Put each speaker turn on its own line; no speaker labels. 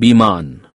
بیمان